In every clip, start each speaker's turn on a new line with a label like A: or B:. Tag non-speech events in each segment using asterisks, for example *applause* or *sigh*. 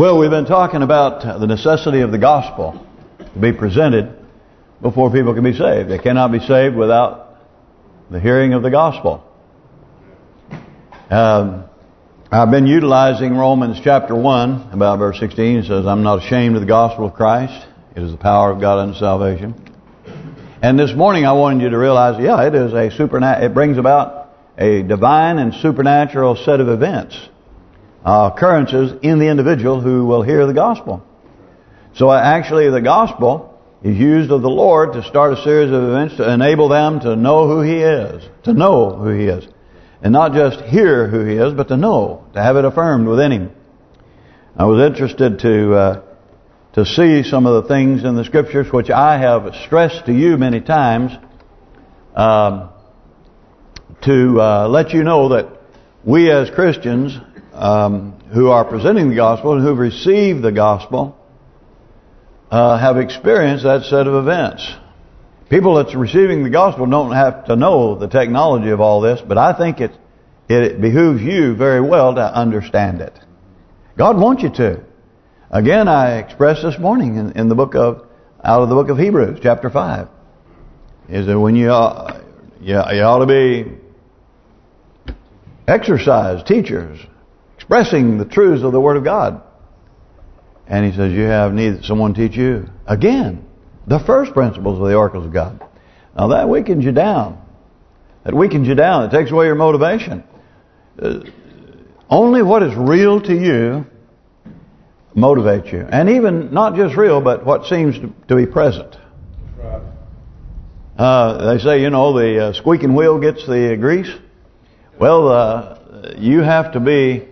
A: Well, we've been talking about the necessity of the gospel to be presented before people can be saved. They cannot be saved without the hearing of the gospel. Um, I've been utilizing Romans chapter 1, about verse 16. It says, I'm not ashamed of the gospel of Christ. It is the power of God unto salvation. And this morning I wanted you to realize, yeah, it is a supernatural. It brings about a divine and supernatural set of events, uh, occurrences in the individual who will hear the gospel. So actually the gospel is used of the Lord to start a series of events to enable them to know who He is, to know who He is. And not just hear who He is, but to know, to have it affirmed within Him. I was interested to uh, to see some of the things in the Scriptures which I have stressed to you many times um, to uh, let you know that we as Christians um, who are presenting the gospel and who've received the gospel uh, have experienced that set of events. People that's receiving the gospel don't have to know the technology of all this, but I think it it behooves you very well to understand it. God wants you to. Again, I expressed this morning in, in the book of out of the book of Hebrews, chapter five, is that when you uh, you, you ought to be exercise teachers expressing the truths of the Word of God. And he says you have need that someone teach you again the first principles of the oracles of God. Now that weakens you down. That weakens you down. It takes away your motivation. Uh, only what is real to you motivates you. And even not just real, but what seems to, to be present. Uh, they say, you know, the uh, squeaking wheel gets the grease. Well, uh, you have to be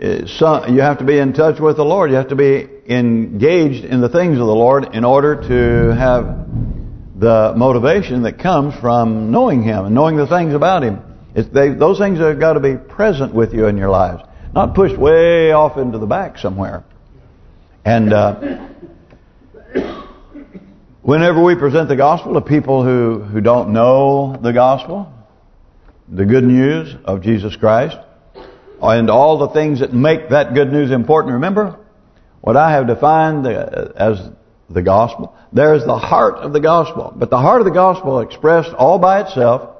A: uh, some, you have to be in touch with the Lord. You have to be engaged in the things of the Lord in order to have the motivation that comes from knowing Him and knowing the things about Him. They, those things have got to be present with you in your lives, not pushed way off into the back somewhere. And uh, whenever we present the gospel to people who, who don't know the gospel, the good news of Jesus Christ, and all the things that make that good news important, remember what I have defined as the gospel? There is the heart of the gospel. But the heart of the gospel expressed all by itself,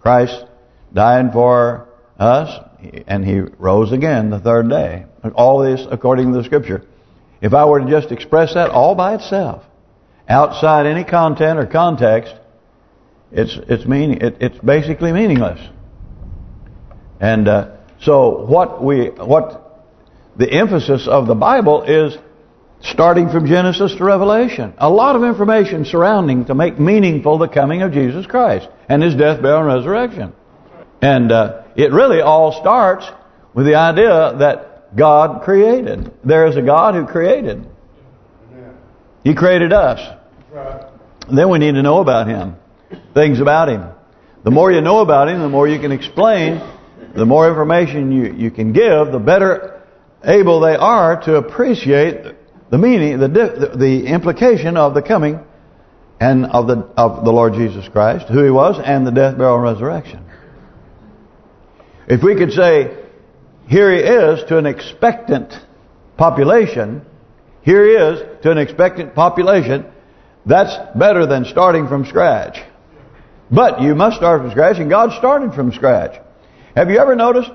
A: Christ died for us, and He rose again the third day. All this according to the Scripture. If I were to just express that all by itself, outside any content or context, it's it's meaning it, it's basically meaningless. And uh, so what we what the emphasis of the Bible is starting from Genesis to Revelation. A lot of information surrounding to make meaningful the coming of Jesus Christ and His death, burial, and resurrection. And uh, it really all starts with the idea that God created. There is a God who created. He created us. Then we need to know about Him. Things about Him. The more you know about Him, the more you can explain, the more information you, you can give, the better able they are to appreciate the meaning, the the implication of the coming and of the of the Lord Jesus Christ, who He was, and the death, burial, and resurrection. If we could say, here he is to an expectant population. Here he is to an expectant population. That's better than starting from scratch. But you must start from scratch, and God started from scratch. Have you ever noticed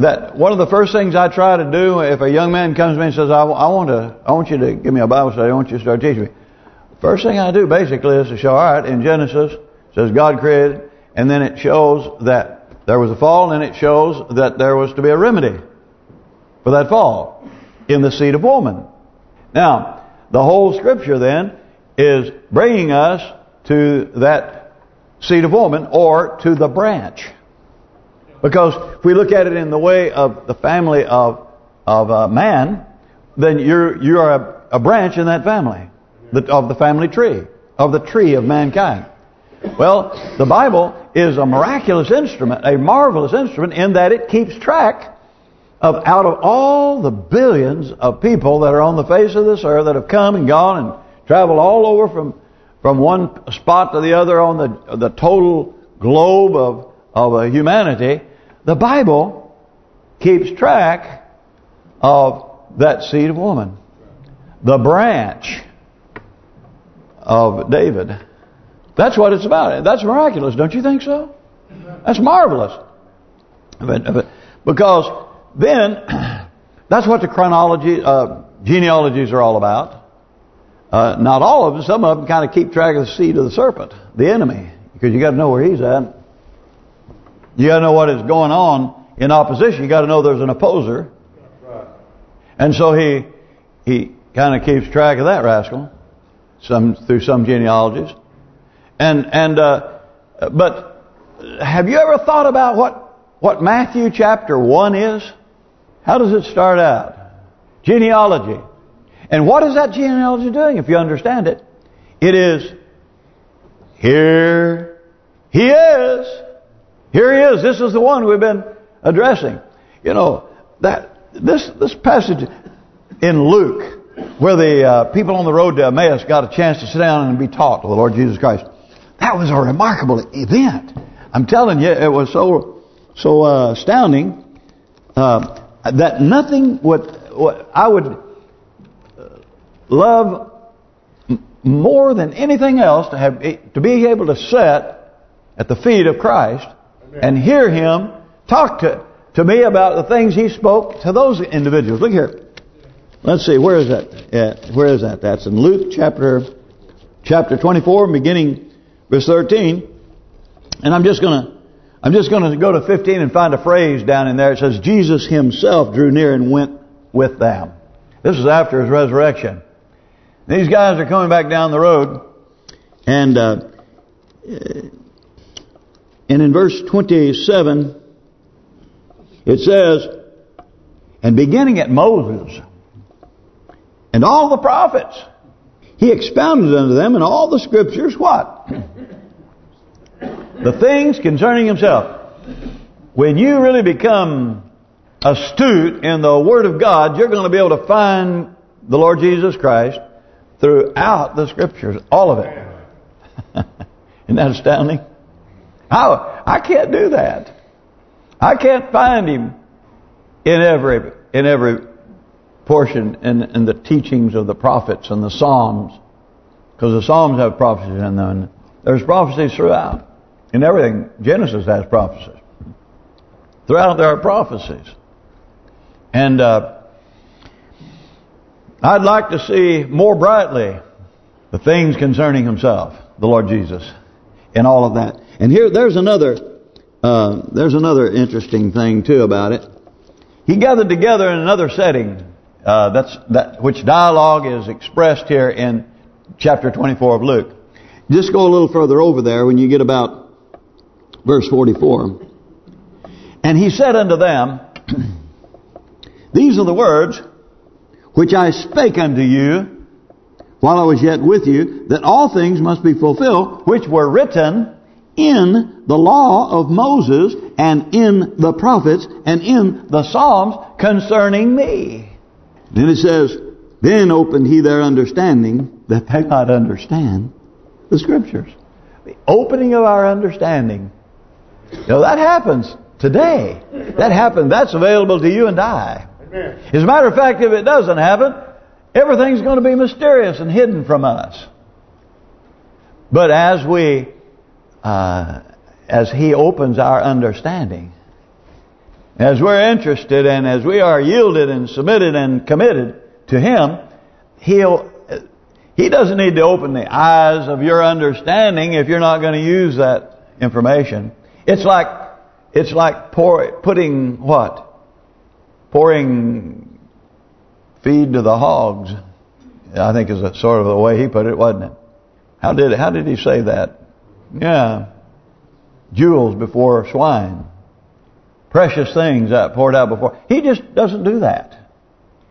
A: that one of the first things I try to do if a young man comes to me and says, I, I want to, I want you to give me a Bible study, I want you to start teaching me. First thing I do basically is to show, all right, in Genesis, says God created, and then it shows that there was a fall, and it shows that there was to be a remedy for that fall in the seed of woman. Now, the whole Scripture then is bringing us to that seed of woman or to the branch. Because if we look at it in the way of the family of of a man, then you're you are a, a branch in that family, the, of the family tree, of the tree of mankind. Well, the Bible is a miraculous instrument, a marvelous instrument in that it keeps track of out of all the billions of people that are on the face of this earth that have come and gone and traveled all over from from one spot to the other on the the total globe of of uh, humanity, the Bible keeps track of that seed of woman. The branch of David. That's what it's about. That's miraculous, don't you think so? That's marvelous. Because then, *clears throat* that's what the chronology, uh, genealogies are all about. Uh, not all of them. Some of them kind of keep track of the seed of the serpent, the enemy, because you got to know where he's at. You got to know what is going on in opposition. You got to know there's an opposer. And so he he kind of keeps track of that rascal, some through some genealogies. And and uh, but have you ever thought about what what Matthew chapter one is? How does it start out? Genealogy. And what is that genealogy doing, if you understand it? It is, here he is. Here he is. This is the one we've been addressing. You know, that this this passage in Luke, where the uh, people on the road to Emmaus got a chance to sit down and be taught to the Lord Jesus Christ. That was a remarkable event. I'm telling you, it was so so uh, astounding uh, that nothing would what I would love more than anything else to have to be able to sit at the feet of Christ. And hear Him talk to to me about the things He spoke to those individuals. Look here. Let's see, where is that? Yeah, where is that? That's in Luke chapter chapter 24, beginning verse 13. And I'm just gonna I'm just gonna go to 15 and find a phrase down in there. It says Jesus Himself drew near and went with them. This is after His resurrection. These guys are coming back down the road, and uh, and in verse 27, it says, and beginning at Moses and all the prophets, he expounded unto them in all the scriptures what? the things concerning himself. When you really become astute in the Word of God, you're going to be able to find the Lord Jesus Christ throughout the Scriptures, all of it. *laughs* Isn't that astounding? How I can't do that. I can't find Him in every in every portion in in the teachings of the prophets and the Psalms, because the Psalms have prophecies in them. There's prophecies throughout. In everything, Genesis has prophecies. Throughout there are prophecies. And uh, I'd like to see more brightly the things concerning himself, the Lord Jesus, in all of that. And here, there's another, uh, there's another interesting thing too about it. He gathered together in another setting. Uh, that's that which dialogue is expressed here in chapter 24 of Luke. Just go a little further over there when you get about verse 44. And he said unto them, *clears throat* These are the words which I spake unto you while I was yet with you, that all things must be fulfilled, which were written in the law of Moses and in the prophets and in the Psalms concerning me. Then it says, Then opened he their understanding that they might understand the Scriptures. The opening of our understanding. You know, that happens today. That happens. That's available to you and I. As a matter of fact, if it doesn't happen, everything's going to be mysterious and hidden from us. But as we, uh, as He opens our understanding, as we're interested and as we are yielded and submitted and committed to Him, He'll He doesn't need to open the eyes of your understanding if you're not going to use that information. It's like it's like pour, putting what pouring feed to the hogs. I think is a sort of the way he put it, wasn't it? How did how did he say that? Yeah, jewels before swine, precious things that poured out before. He just doesn't do that.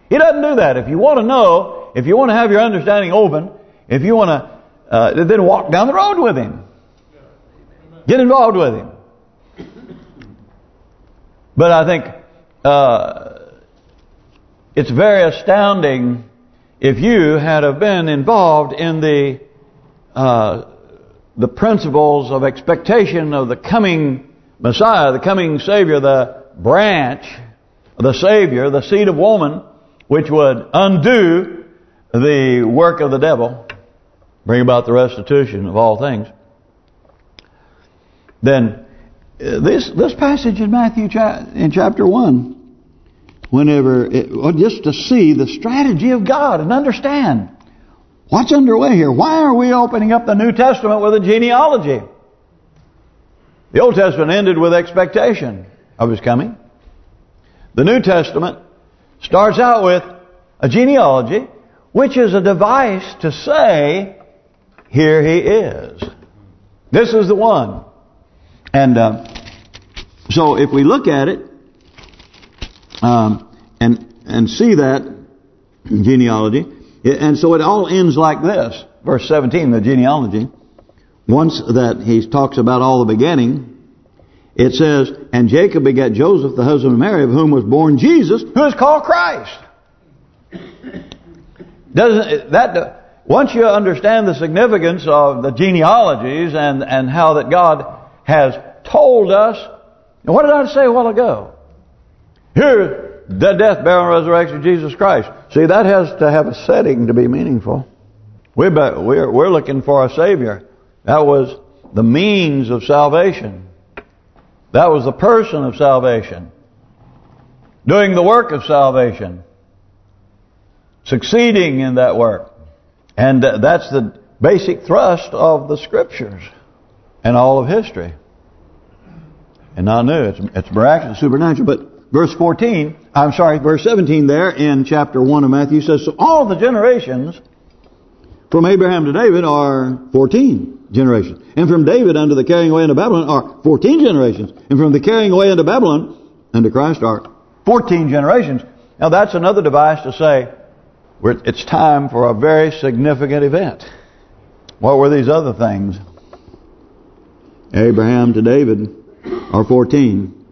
A: He doesn't do that. If you want to know, if you want to have your understanding open, if you want to, uh, then walk down the road with him. Get involved with him. But I think uh, it's very astounding if you had have been involved in the uh, the principles of expectation of the coming Messiah, the coming Savior, the branch, the Savior, the seed of woman, which would undo the work of the devil, bring about the restitution of all things, then uh, this this passage in Matthew in chapter 1, whenever, it, well, just to see the strategy of God and understand what's underway here. Why are we opening up the New Testament with a genealogy? The Old Testament ended with expectation of His coming. The New Testament starts out with a genealogy, which is a device to say, here he is. This is the one. And uh, so if we look at it um, and and see that genealogy, and so it all ends like this. Verse 17, the genealogy. Once that he talks about all the beginning, it says, And Jacob begat Joseph, the husband of Mary, of whom was born Jesus, who is called Christ. Doesn't that once you understand the significance of the genealogies and and how that God has told us, what did I say a while ago? Here, the death, burial, and resurrection of Jesus Christ. See, that has to have a setting to be meaningful. We're we're we're looking for a Savior. That was the means of salvation. That was the person of salvation. Doing the work of salvation. Succeeding in that work. And that's the basic thrust of the Scriptures and all of history. And not new. It's, it's miraculous, supernatural. But verse 14, I'm sorry, verse 17 there in chapter 1 of Matthew says, So all the generations from Abraham to David are 14 generations. And from David unto the carrying away into Babylon are 14 generations. And from the carrying away into Babylon unto Christ are 14 generations. Now that's another device to say, it's time for a very significant event. What were these other things? Abraham to David are 14.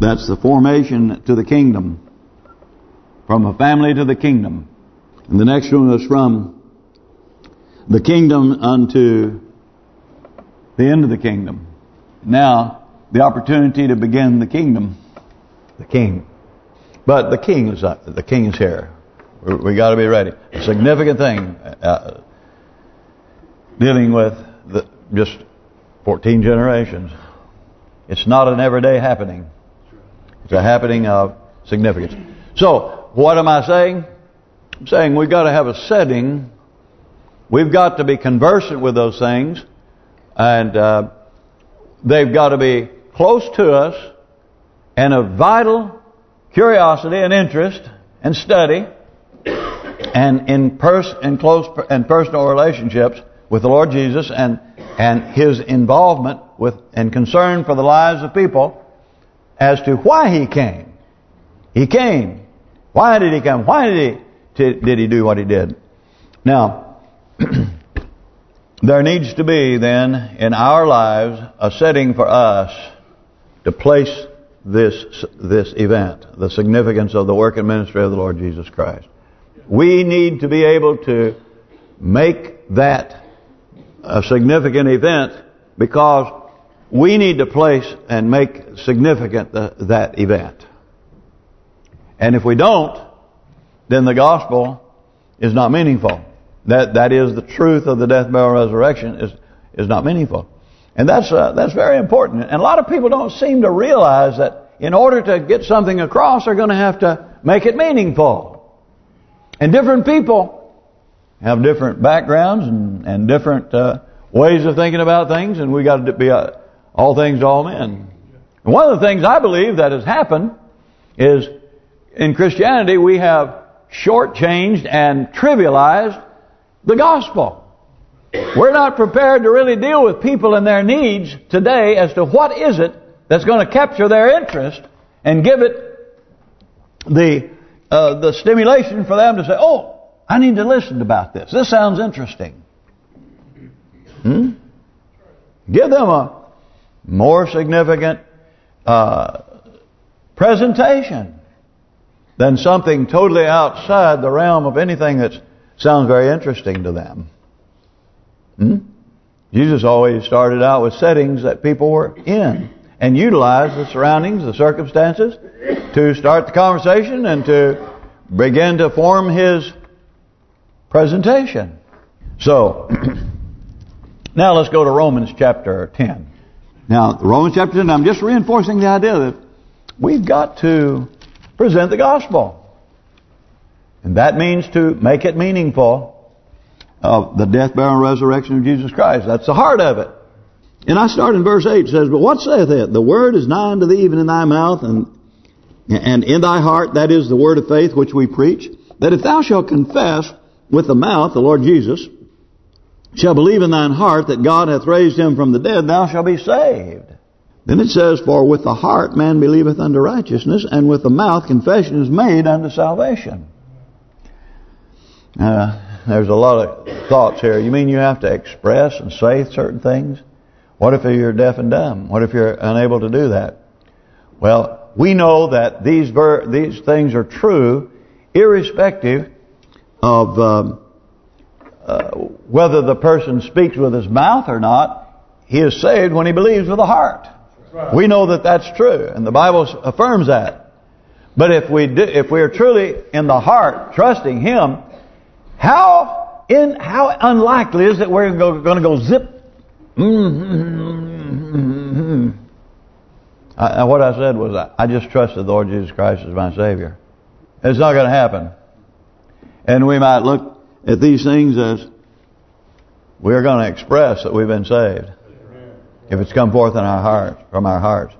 A: That's the formation to the kingdom. From a family to the kingdom. And the next one is from the kingdom unto the end of the kingdom. Now, the opportunity to begin the kingdom. The king. But the king is uh, the king is here. We got to be ready. A significant thing uh, dealing with the, just 14 generations. It's not an everyday happening. It's a happening of significance. So, what am I saying? I'm saying we've got to have a setting. We've got to be conversant with those things. And uh, they've got to be close to us and of vital curiosity and interest and study and in pers close and personal relationships with the Lord Jesus and and His involvement with and concern for the lives of people as to why He came. He came. Why did He come? Why did He did He do what He did? Now, *clears throat* there needs to be then in our lives a setting for us to place this this event, the significance of the work and ministry of the Lord Jesus Christ. We need to be able to make that a significant event because we need to place and make significant the, that event. And if we don't, then the gospel is not meaningful. That that is the truth of the death, burial, resurrection is is not meaningful, and that's uh, that's very important. And a lot of people don't seem to realize that in order to get something across, they're going to have to make it meaningful. And different people have different backgrounds and, and different uh, ways of thinking about things, and we got to be uh, all things all men. And one of the things I believe that has happened is in Christianity we have shortchanged and trivialized the gospel. We're not prepared to really deal with people and their needs today as to what is it that's going to capture their interest and give it the uh, the stimulation for them to say, oh, I need to listen about this. This sounds interesting. Hmm? Give them a more significant uh, presentation than something totally outside the realm of anything that sounds very interesting to them. Hmm? Jesus always started out with settings that people were in and utilize the surroundings, the circumstances, to start the conversation and to begin to form his presentation. So, *clears throat* now let's go to Romans chapter 10. Now, Romans chapter 10, I'm just reinforcing the idea that we've got to present the gospel. And that means to make it meaningful of the death, burial, and resurrection of Jesus Christ. That's the heart of it. And I start in verse 8. It says, But what saith it? The word is nigh unto thee, even in thy mouth, and and in thy heart, that is the word of faith which we preach, that if thou shalt confess with the mouth the Lord Jesus, shall believe in thine heart that God hath raised him from the dead, thou shalt be saved. Then it says, For with the heart man believeth unto righteousness, and with the mouth confession is made unto salvation. Uh, there's a lot of thoughts here. You mean you have to express and say certain things? What if you're deaf and dumb? What if you're unable to do that? Well, we know that these ver these things are true irrespective of um, uh, whether the person speaks with his mouth or not. He is saved when he believes with the heart. Right. We know that that's true, and the Bible affirms that. But if we do, if we are truly in the heart trusting Him, how in how unlikely is it we're going to go zip? Mm-hmm. I, what I said was I just trusted the Lord Jesus Christ as my Savior. It's not going to happen. And we might look at these things as we're going to express that we've been saved. If it's come forth in our hearts, from our hearts.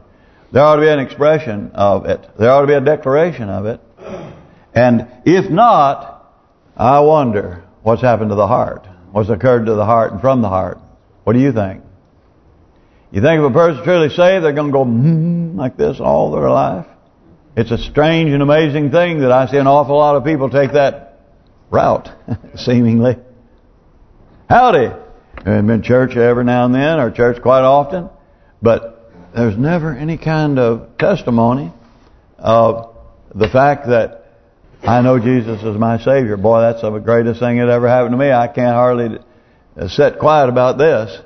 A: There ought to be an expression of it. There ought to be a declaration of it. And if not, I wonder what's happened to the heart. What's occurred to the heart and from the heart. What do you think? You think if a person truly saved, they're going to go mm, like this all their life? It's a strange and amazing thing that I see an awful lot of people take that route, *laughs* seemingly. Howdy! I've been church every now and then, or church quite often, but there's never any kind of testimony of the fact that I know Jesus is my Savior. Boy, that's the greatest thing that ever happened to me. I can't hardly sit quiet about this.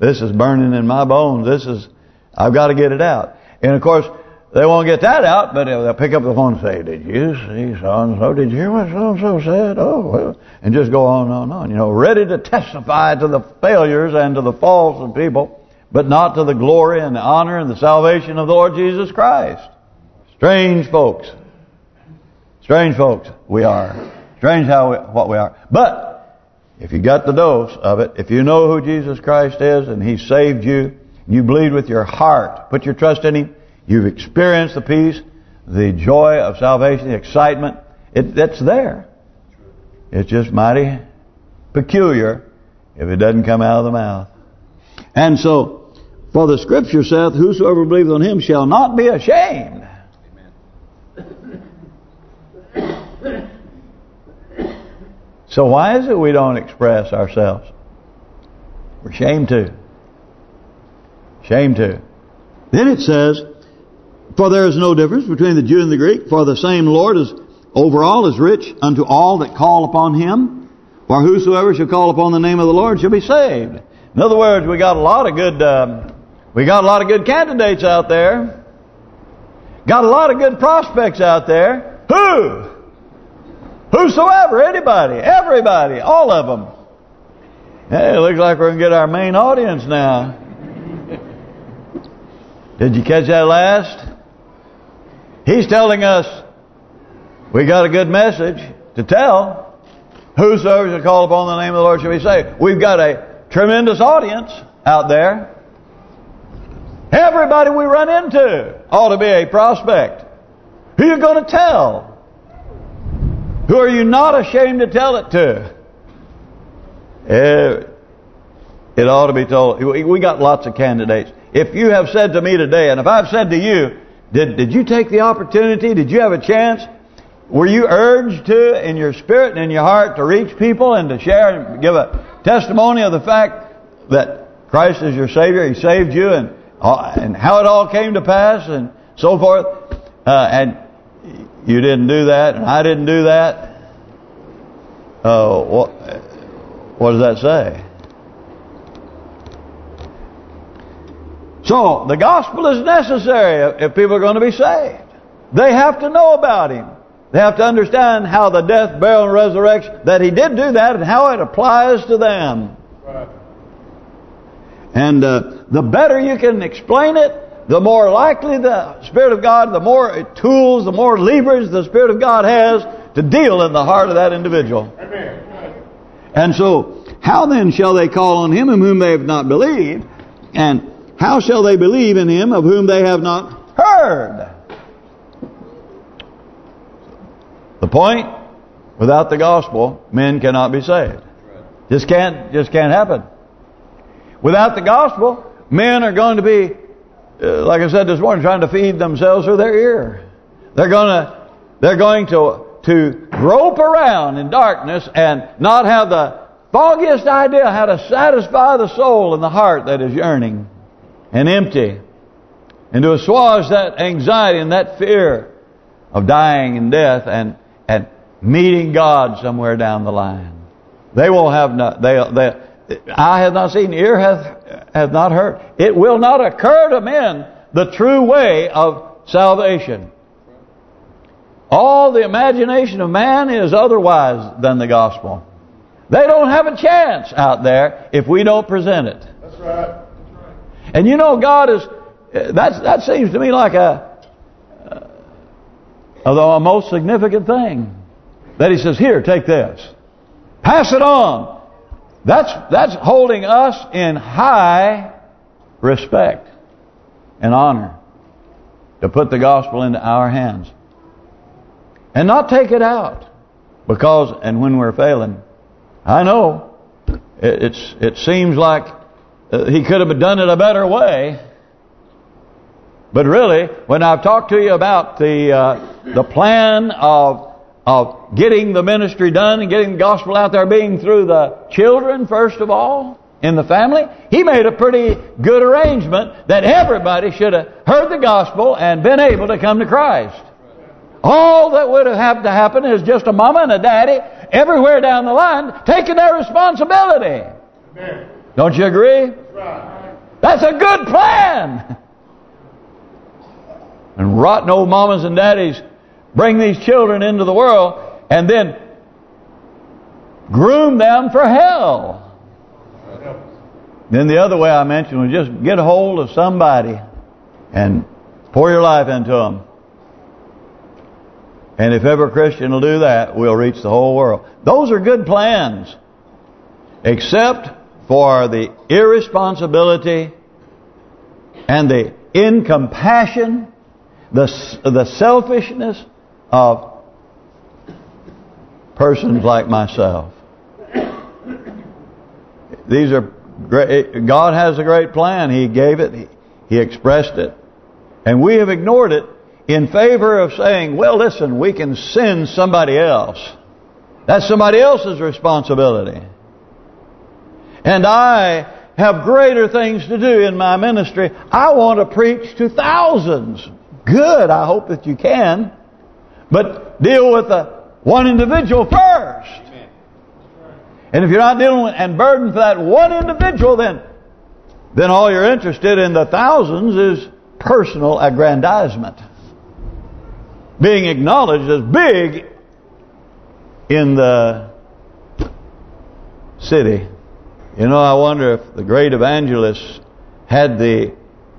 A: This is burning in my bones. This is, I've got to get it out. And of course, they won't get that out, but they'll pick up the phone and say, did you see so-and-so? Did you hear what so-and-so said? Oh, well. And just go on and on and on. You know, ready to testify to the failures and to the faults of people, but not to the glory and the honor and the salvation of the Lord Jesus Christ. Strange folks. Strange folks we are. Strange how we, what we are. But if you got the dose of it, if you know who Jesus Christ is and He saved you, you believe with your heart, put your trust in Him, you've experienced the peace, the joy of salvation, the excitement, it, it's there. It's just mighty peculiar if it doesn't come out of the mouth. And so, for the Scripture saith, Whosoever believeth on Him shall not be ashamed. So why is it we don't express ourselves? We're ashamed to. Shame to. Then it says, For there is no difference between the Jew and the Greek, for the same Lord is over all is rich unto all that call upon Him. For whosoever shall call upon the name of the Lord shall be saved. In other words, we got a lot of good, um, we got a lot of good candidates out there. Got a lot of good prospects out there. Who? Whosoever, anybody, everybody, all of them. Hey, it looks like we're going to get our main audience now. Did you catch that last? He's telling us we got a good message to tell. Whosoever shall call upon the name of the Lord shall be saved. We've got a tremendous audience out there. Everybody we run into ought to be a prospect. Who are you going to tell? Who are you not ashamed to tell it to? Eh, it ought to be told. We got lots of candidates. If you have said to me today, and if I've said to you, did did you take the opportunity? Did you have a chance? Were you urged to, in your spirit and in your heart, to reach people and to share and give a testimony of the fact that Christ is your Savior, He saved you, and uh, and how it all came to pass, and so forth, uh, and you didn't do that, and I didn't do that. Uh, what, what does that say? So, the gospel is necessary if people are going to be saved. They have to know about Him. They have to understand how the death, burial, and resurrection, that He did do that and how it applies to them. Right. And uh, the better you can explain it, the more likely the Spirit of God, the more tools, the more leverage the Spirit of God has to deal in the heart of that individual. Amen. And so, how then shall they call on Him in whom they have not believed? And how shall they believe in Him of whom they have not heard? The point, without the gospel, men cannot be saved. Just can't, just can't happen. Without the gospel, men are going to be uh, like I said this morning, trying to feed themselves through their ear. They're gonna, they're going to to grope around in darkness and not have the foggiest idea how to satisfy the soul and the heart that is yearning and empty, and to assuage that anxiety and that fear of dying and death and and meeting God somewhere down the line. They will have not. They they I have not seen, ear hath, hath not heard. It will not occur to men the true way of salvation. All the imagination of man is otherwise than the gospel. They don't have a chance out there if we don't present it. That's right. And you know, God is, that's, that seems to me like a, uh, although a most significant thing. That He says, here, take this. Pass it on. That's that's holding us in high respect and honor to put the gospel into our hands. And not take it out. Because, and when we're failing, I know, it, it's it seems like he could have done it a better way. But really, when I've talked to you about the uh, the plan of of getting the ministry done and getting the gospel out there being through the children, first of all, in the family, he made a pretty good arrangement that everybody should have heard the gospel and been able to come to Christ. All that would have had to happen is just a mama and a daddy everywhere down the line taking their responsibility. Amen. Don't you agree? That's a good plan. *laughs* And rotten old mamas and daddies bring these children into the world, and then groom them for hell. Then the other way I mentioned was just get a hold of somebody and pour your life into them. And if ever a Christian will do that, we'll reach the whole world. Those are good plans. Except for the irresponsibility and the incompassion, the the selfishness of persons like myself. These are great. God has a great plan. He gave it. He, he expressed it. And we have ignored it in favor of saying, well, listen, we can send somebody else. That's somebody else's responsibility. And I have greater things to do in my ministry. I want to preach to thousands. Good. I hope that you can. But deal with the one individual first. And if you're not dealing with and burdened for that one individual, then then all you're interested in the thousands is personal aggrandizement. Being acknowledged as big in the city. You know, I wonder if the great evangelists had the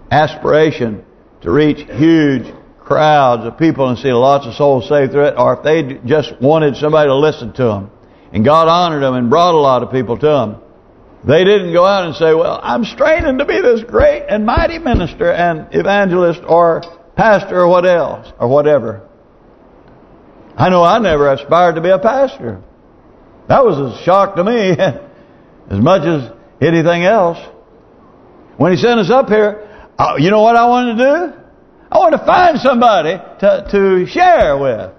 A: aspiration to reach huge crowds of people and see lots of souls saved through it, or if they just wanted somebody to listen to them. And God honored them and brought a lot of people to them. They didn't go out and say, well, I'm straining to be this great and mighty minister and evangelist or pastor or what else or whatever. I know I never aspired to be a pastor. That was a shock to me *laughs* as much as anything else. When he sent us up here, uh, you know what I wanted to do? I wanted to find somebody to to share with.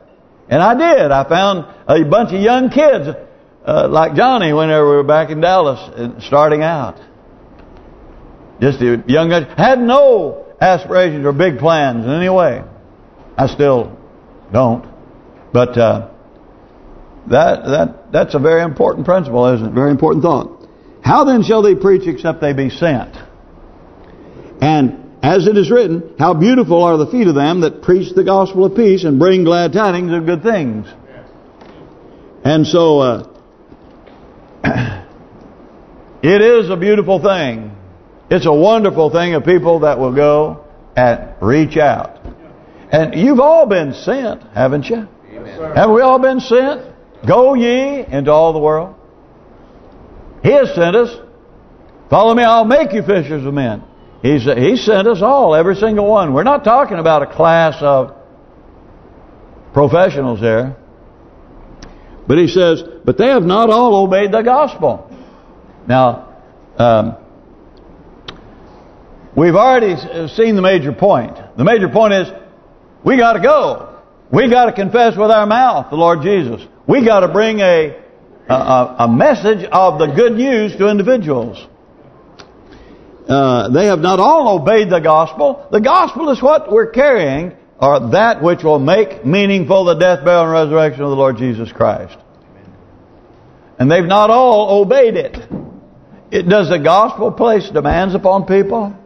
A: And I did. I found a bunch of young kids uh, like Johnny whenever we were back in Dallas uh, starting out. Just a young guy. Had no aspirations or big plans in any way. I still don't. But uh, that that that's a very important principle, isn't it? Very important thought. How then shall they preach except they be sent? And As it is written, how beautiful are the feet of them that preach the gospel of peace and bring glad tidings of good things. And so, uh, *clears throat* it is a beautiful thing. It's a wonderful thing of people that will go and reach out. And you've all been sent, haven't you? Amen. Have we all been sent? Go ye into all the world. He has sent us. Follow me, I'll make you fishers of men. He's He sent us all, every single one. We're not talking about a class of professionals there. But he says, but they have not all obeyed the gospel. Now, um, we've already seen the major point. The major point is, we got to go. We got to confess with our mouth the Lord Jesus. We got to bring a, a, a message of the good news to individuals. Uh, they have not all obeyed the gospel. The gospel is what we're carrying, or that which will make meaningful the death, burial, and resurrection of the Lord Jesus Christ. And they've not all obeyed it. It Does the gospel place demands upon people?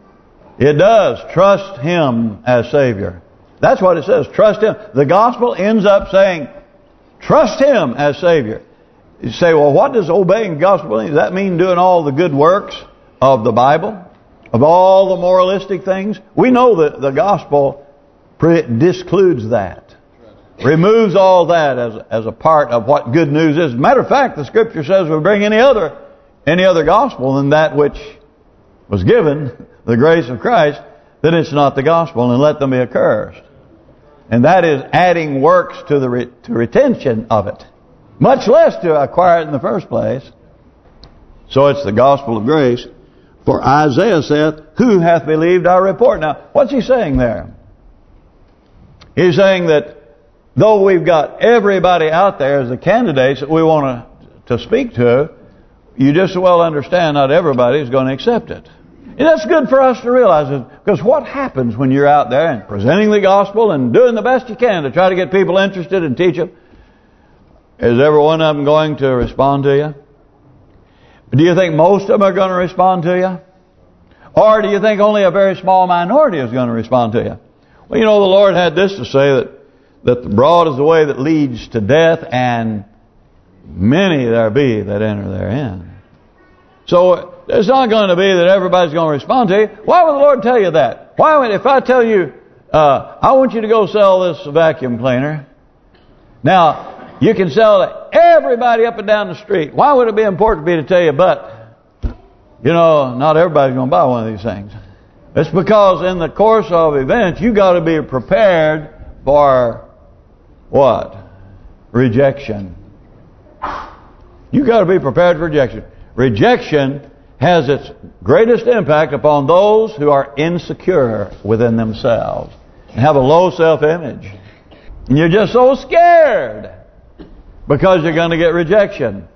A: It does. Trust Him as Savior. That's what it says. Trust Him. The gospel ends up saying, trust Him as Savior. You say, well, what does obeying gospel mean? Does that mean doing all the good works of the Bible? Of all the moralistic things? We know that the gospel discludes that. Removes all that as as a part of what good news is. Matter of fact, the Scripture says we bring any other any other gospel than that which was given, *laughs* the grace of Christ, then it's not the gospel, and let them be accursed. And that is adding works to the re to retention of it, much less to acquire it in the first place. So it's the gospel of grace. For Isaiah saith, Who hath believed our report? Now, what's he saying there? He's saying that though we've got everybody out there as the candidates that we want to, to speak to, you just well understand not everybody is going to accept it. And that's good for us to realize it, because what happens when you're out there and presenting the gospel and doing the best you can to try to get people interested and teach them? Is every one of them going to respond to you? Do you think most of them are going to respond to you? Or do you think only a very small minority is going to respond to you? Well, you know, the Lord had this to say that that the broad is the way that leads to death, and many there be that enter therein. So it's not going to be that everybody's going to respond to you. Why would the Lord tell you that? Why would if I tell you, uh, I want you to go sell this vacuum cleaner. Now, you can sell it everybody up and down the street. Why would it be important to me to tell you, but, you know, not everybody's going to buy one of these things. It's because in the course of events, you got to be prepared for what? Rejection. You got to be prepared for rejection. Rejection has its greatest impact upon those who are insecure within themselves and have a low self-image. And you're just so scared because you're going to get rejection.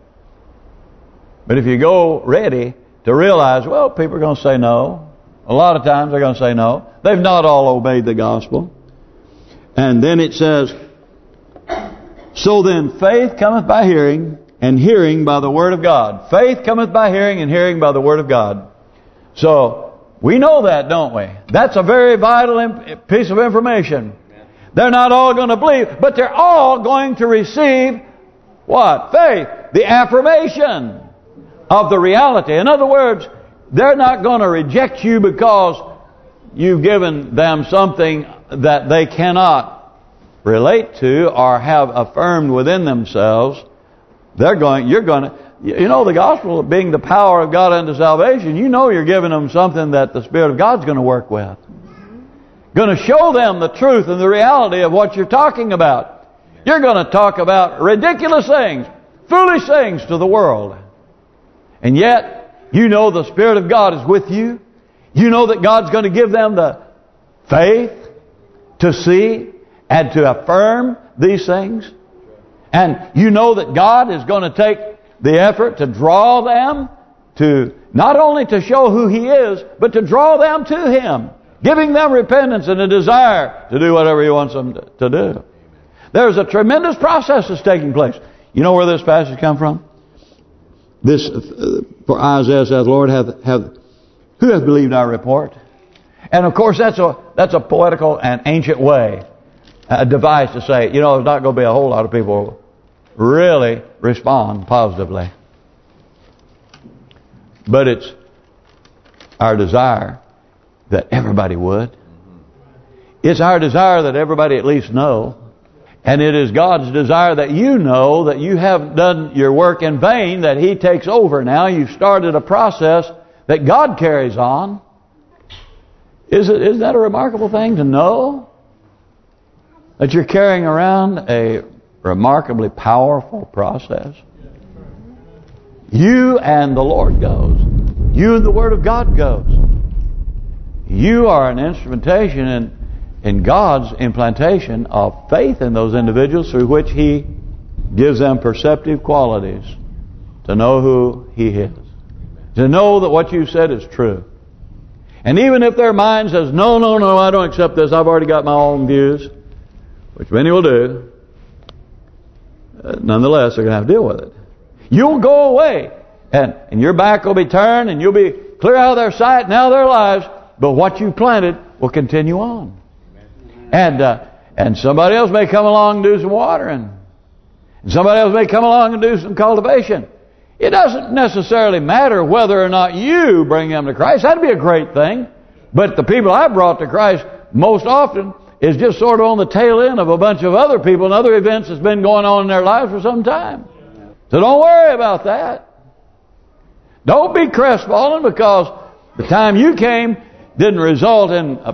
A: But if you go ready to realize, well, people are going to say no. A lot of times they're going to say no. They've not all obeyed the gospel. And then it says, So then faith cometh by hearing, and hearing by the word of God. Faith cometh by hearing, and hearing by the word of God. So, we know that, don't we? That's a very vital piece of information. They're not all going to believe, but they're all going to receive what? Faith. The affirmation of the reality. In other words, they're not going to reject you because you've given them something that they cannot relate to or have affirmed within themselves, they're going. You're going to. You know, the gospel being the power of God unto salvation, you know you're giving them something that the Spirit of God's going to work with. Going to show them the truth and the reality of what you're talking about. You're going to talk about ridiculous things, foolish things to the world. And yet, you know the Spirit of God is with you. You know that God's going to give them the faith to see and to affirm these things. And you know that God is going to take the effort to draw them to not only to show who He is, but to draw them to Him, giving them repentance and a desire to do whatever He wants them to do. There's a tremendous process that's taking place. You know where this passage come from? This, uh, for Isaiah says, Lord, have, have who hath believed our report? And of course, that's a that's a poetical and ancient way, a device to say, you know, there's not going to be a whole lot of people really respond positively. But it's our desire that everybody would. It's our desire that everybody at least know. And it is God's desire that you know that you have done your work in vain, that He takes over now. You've started a process that God carries on. Is it is that a remarkable thing to know? That you're carrying around a remarkably powerful process. You and the Lord goes. You and the Word of God goes. You are an instrumentation in in God's implantation of faith in those individuals through which He gives them perceptive qualities to know who He is. To know that what you said is true. And even if their mind says, no, no, no, I don't accept this, I've already got my own views, which many will do, uh, nonetheless, they're going to have to deal with it. You'll go away, and, and your back will be turned, and you'll be clear out of their sight, and out of their lives, but what you planted will continue on. And uh, and somebody else may come along and do some watering. And somebody else may come along and do some cultivation. It doesn't necessarily matter whether or not you bring them to Christ. That'd be a great thing. But the people I brought to Christ most often is just sort of on the tail end of a bunch of other people and other events that's been going on in their lives for some time. So don't worry about that. Don't be crestfallen because the time you came didn't result in a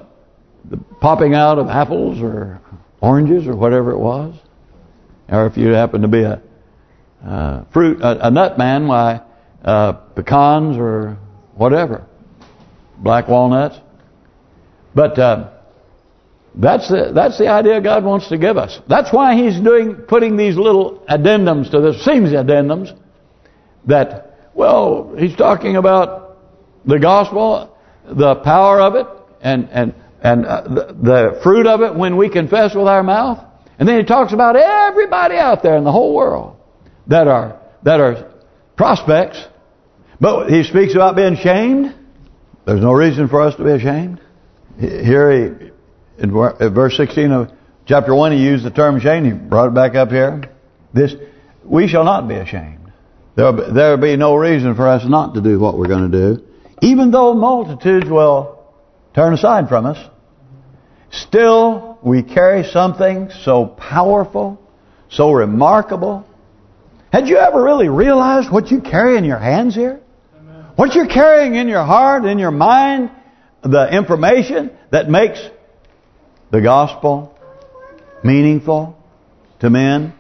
A: the popping out of apples or oranges or whatever it was. Or if you happen to be a uh, fruit, a, a, nut man, why uh, pecans or whatever, black walnuts. But uh, that's the that's the idea God wants to give us. That's why He's doing putting these little addendums to this. Seems addendums that well He's talking about the gospel, the power of it, and and and uh, the, the fruit of it when we confess with our mouth. And then he talks about everybody out there in the whole world that are that are prospects. But he speaks about being shamed. There's no reason for us to be ashamed. Here he, in verse 16 of chapter 1, he used the term shame. He brought it back up here. This, we shall not be ashamed. There will be no reason for us not to do what we're going to do. Even though multitudes will turn aside from us. Still, we carry something so powerful, so remarkable. Had you ever really realized what you carry in your hands here? Amen. What you're carrying in your heart, in your mind, the information that makes the gospel meaningful to men?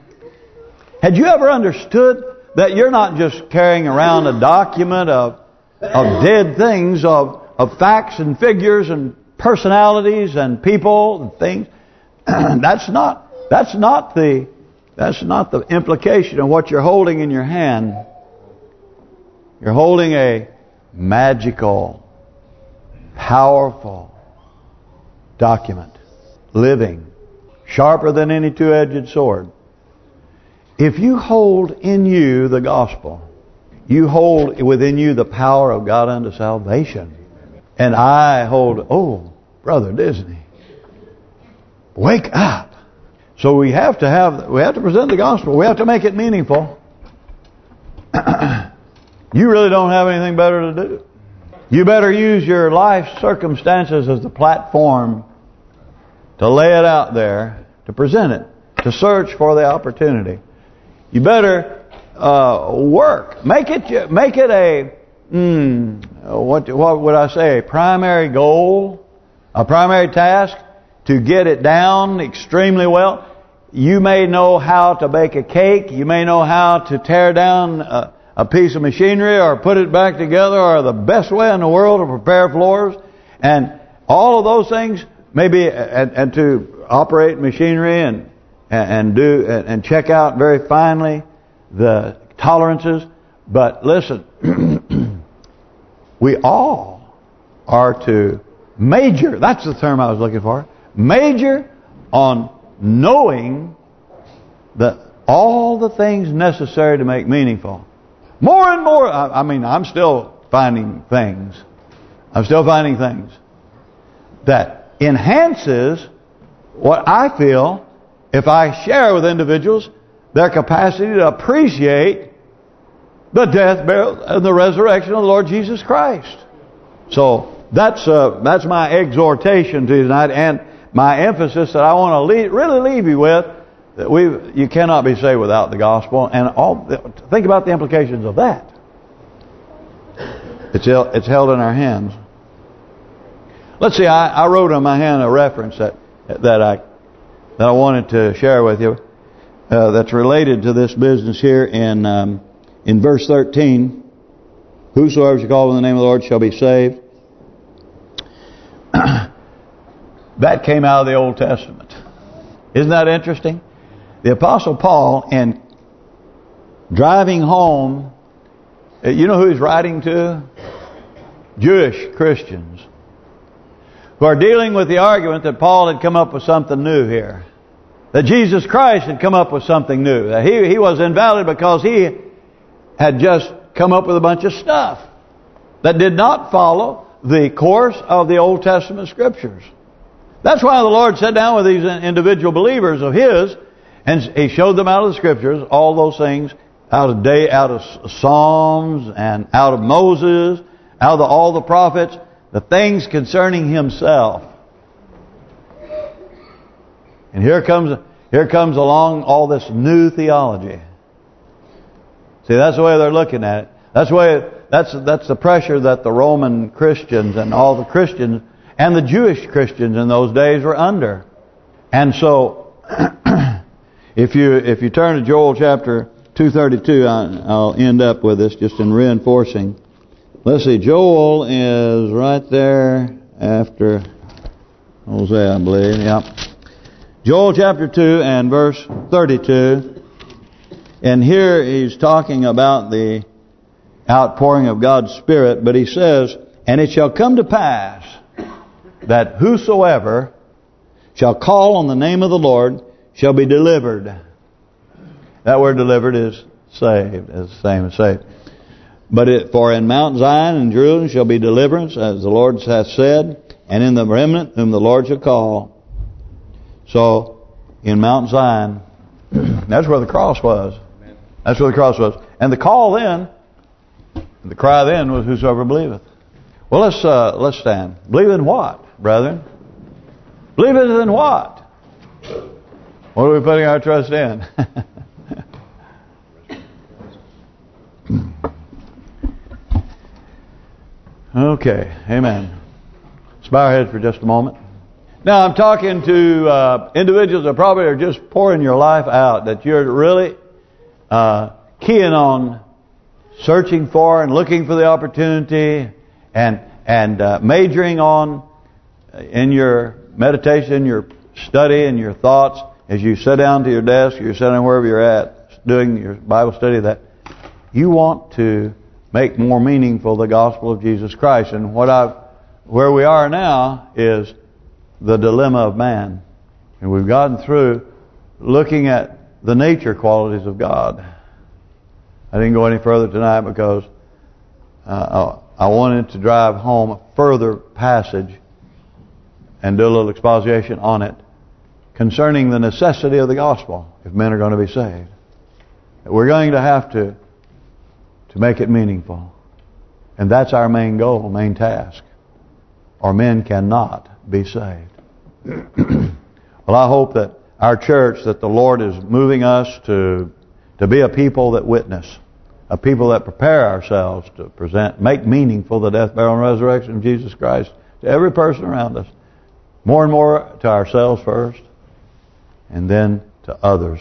A: Had you ever understood that you're not just carrying around a document of of dead things, of of facts and figures and personalities and people and things. *clears throat* that's not that's not the that's not the implication of what you're holding in your hand. You're holding a magical, powerful document, living, sharper than any two-edged sword. If you hold in you the gospel, you hold within you the power of God unto salvation. And I hold, oh, Brother Disney, wake up. So we have to have, we have to present the gospel. We have to make it meaningful. *clears throat* you really don't have anything better to do. You better use your life circumstances as the platform to lay it out there, to present it, to search for the opportunity. You better uh, work. Make it make it a mm, what what would I say? A primary goal, a primary task to get it down extremely well. You may know how to bake a cake. You may know how to tear down a, a piece of machinery or put it back together or the best way in the world to prepare floors. And all of those things maybe and, and to operate machinery and and do and check out very finely the tolerances. But listen, *clears throat* we all are to major, that's the term I was looking for, major on knowing that all the things necessary to make meaningful. More and more, I, I mean, I'm still finding things. I'm still finding things. that enhances what I feel if I share with individuals their capacity to appreciate the death, burial, and the resurrection of the Lord Jesus Christ. So that's uh, that's my exhortation to you tonight, and my emphasis that I want to really leave you with that we you cannot be saved without the gospel, and all think about the implications of that. It's it's held in our hands. Let's see. I, I wrote on my hand a reference that that I that I wanted to share with you. Uh, that's related to this business here in um, in verse 13. Whosoever shall call on the name of the Lord shall be saved. *clears throat* that came out of the Old Testament. Isn't that interesting? The Apostle Paul, in driving home, uh, you know who he's writing to? Jewish Christians who are dealing with the argument that Paul had come up with something new here. That Jesus Christ had come up with something new. That he, he was invalid because he had just come up with a bunch of stuff that did not follow the course of the Old Testament Scriptures. That's why the Lord sat down with these individual believers of His, and He showed them out of the Scriptures all those things out of day, out of Psalms and out of Moses, out of all the prophets, the things concerning Himself. And here comes here comes along all this new theology. See, that's the way they're looking at it. That's that's that's the pressure that the Roman Christians and all the Christians and the Jewish Christians in those days were under. And so, *clears throat* if you if you turn to Joel chapter 232, I'll end up with this just in reinforcing. Let's see, Joel is right there after Hosea, I believe. Yep. Joel chapter 2 and verse 32. And here he's talking about the outpouring of God's Spirit, but he says, And it shall come to pass that whosoever shall call on the name of the Lord shall be delivered. That word delivered is saved, is the same as saved. But it, for in Mount Zion and Jerusalem shall be deliverance, as the Lord hath said, and in the remnant whom the Lord shall call. So, in Mount Zion, *clears throat* that's where the cross was. That's where the cross was. And the call then, the cry then was, whosoever believeth. Well, let's uh, let's stand. Believe in what? brethren? Believe it in what? What are we putting our trust in? *laughs* okay, amen. Let's bow our heads for just a moment. Now, I'm talking to uh, individuals that probably are just pouring your life out, that you're really uh, keying on searching for and looking for the opportunity and and uh, majoring on in your meditation, your study, and your thoughts, as you sit down to your desk, you're sitting wherever you're at, doing your Bible study, that you want to make more meaningful the gospel of Jesus Christ. And what I've where we are now is the dilemma of man. And we've gotten through looking at the nature qualities of God. I didn't go any further tonight because uh, I wanted to drive home a further passage and do a little exposition on it concerning the necessity of the gospel if men are going to be saved. We're going to have to to make it meaningful. And that's our main goal, main task. Or men cannot be saved. *clears throat* well, I hope that our church, that the Lord is moving us to to be a people that witness, a people that prepare ourselves to present, make meaningful the death, burial, and resurrection of Jesus Christ to every person around us. More and more to ourselves first, and then to others